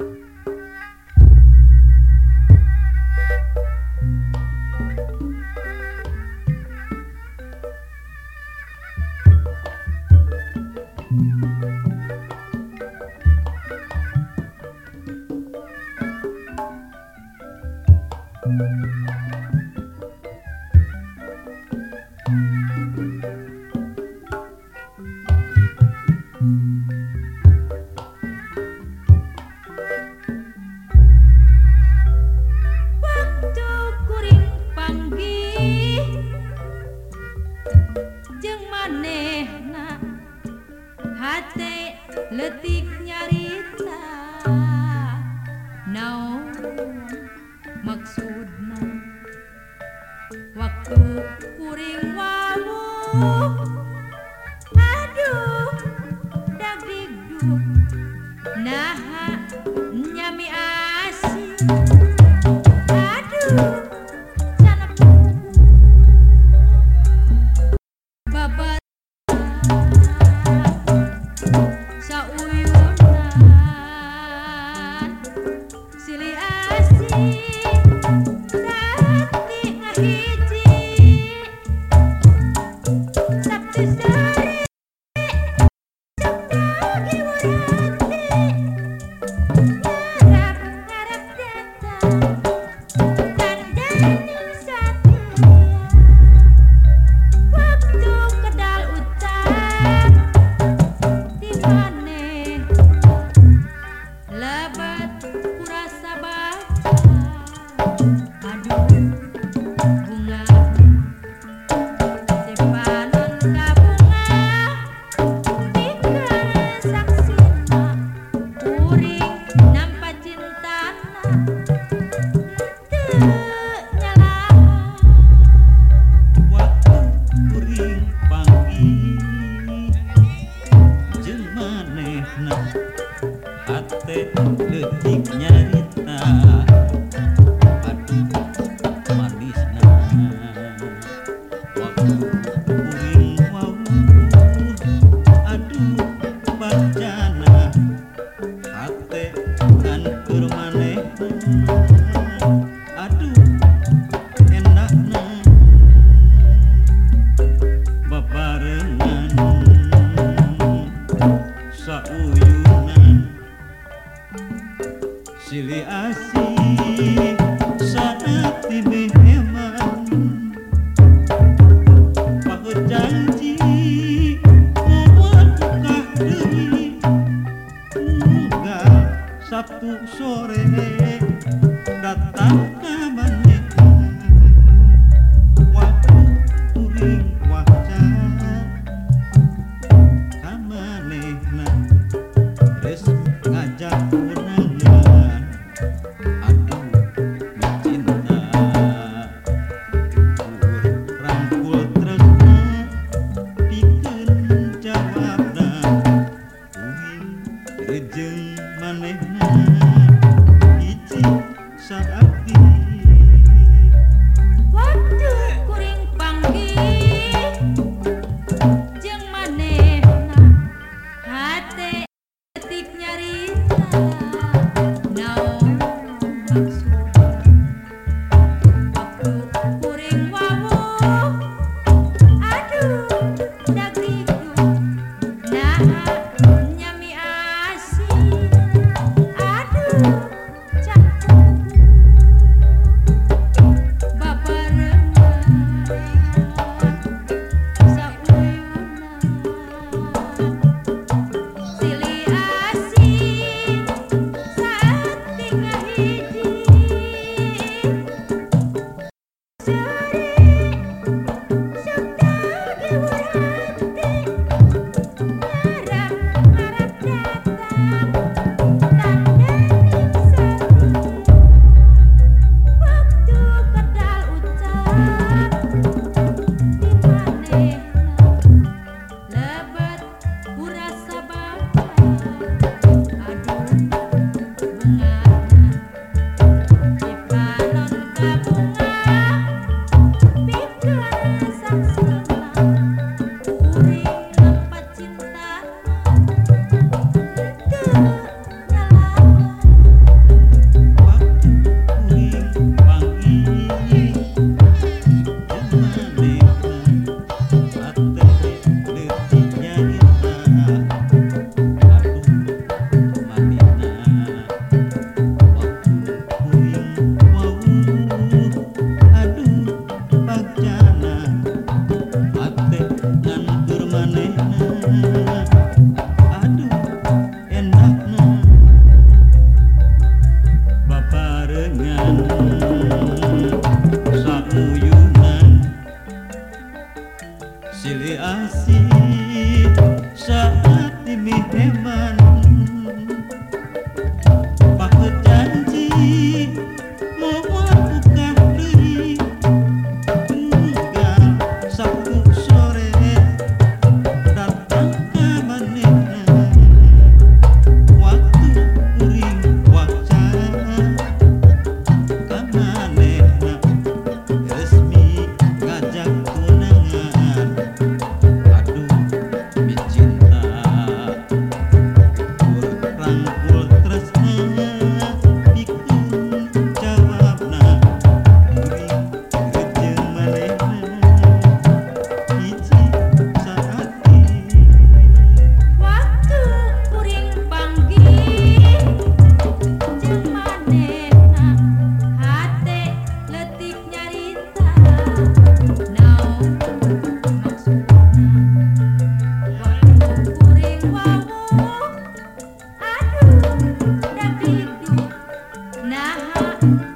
you manehna hate letik nyarita. Naon maksudna waktu kuring wawu silih asih sanati memang Pak janji Mubah deui Moga Sabtu sore datang ujung maneh Ici, saat Thank you.